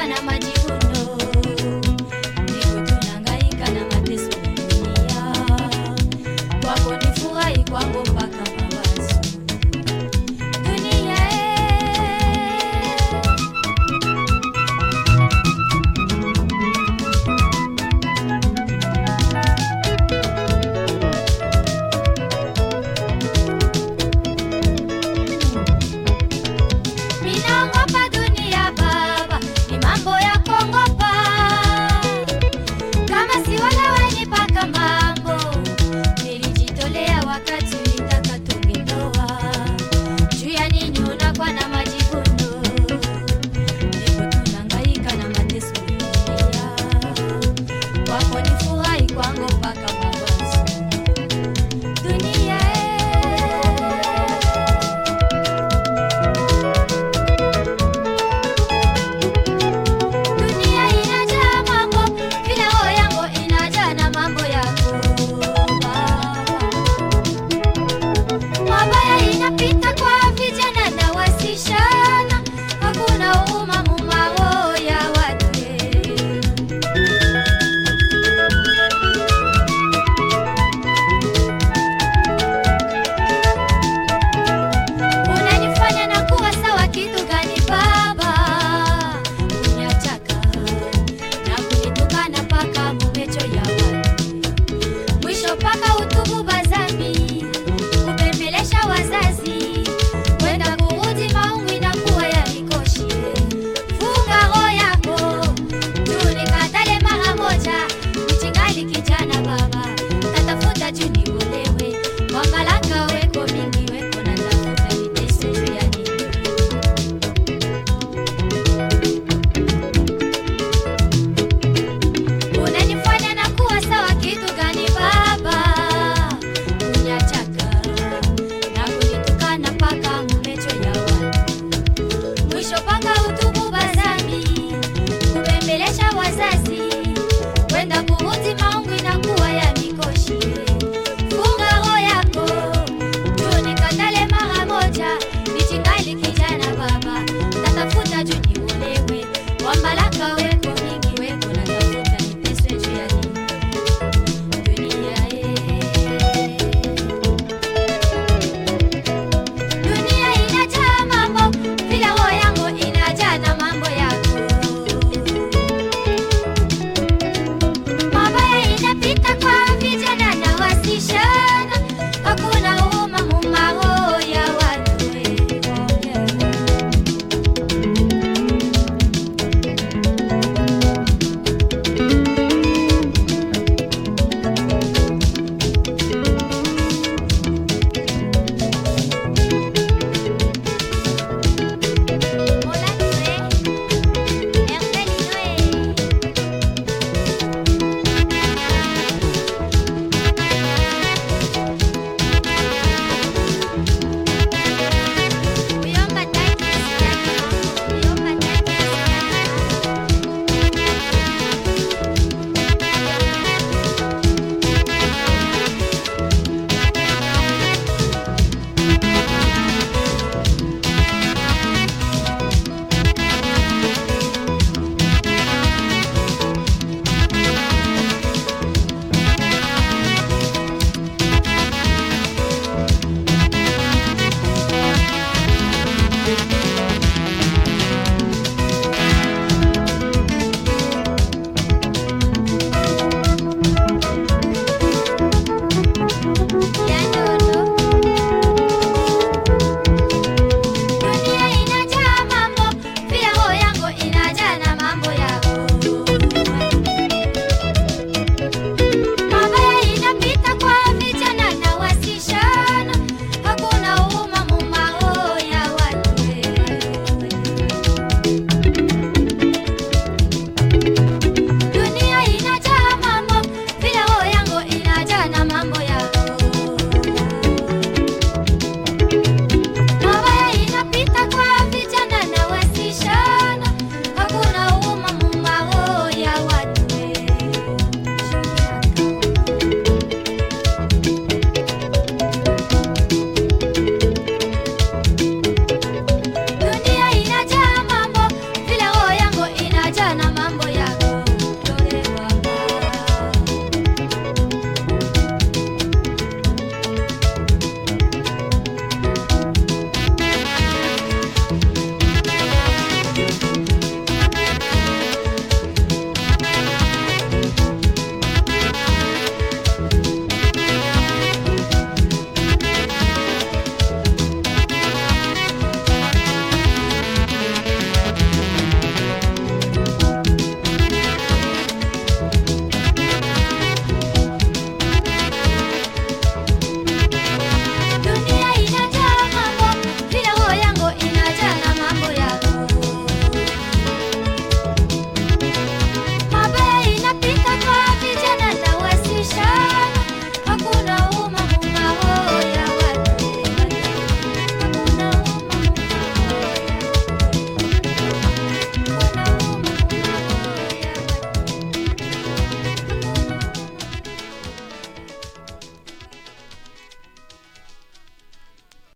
when I'm Panama nilijitolea wakati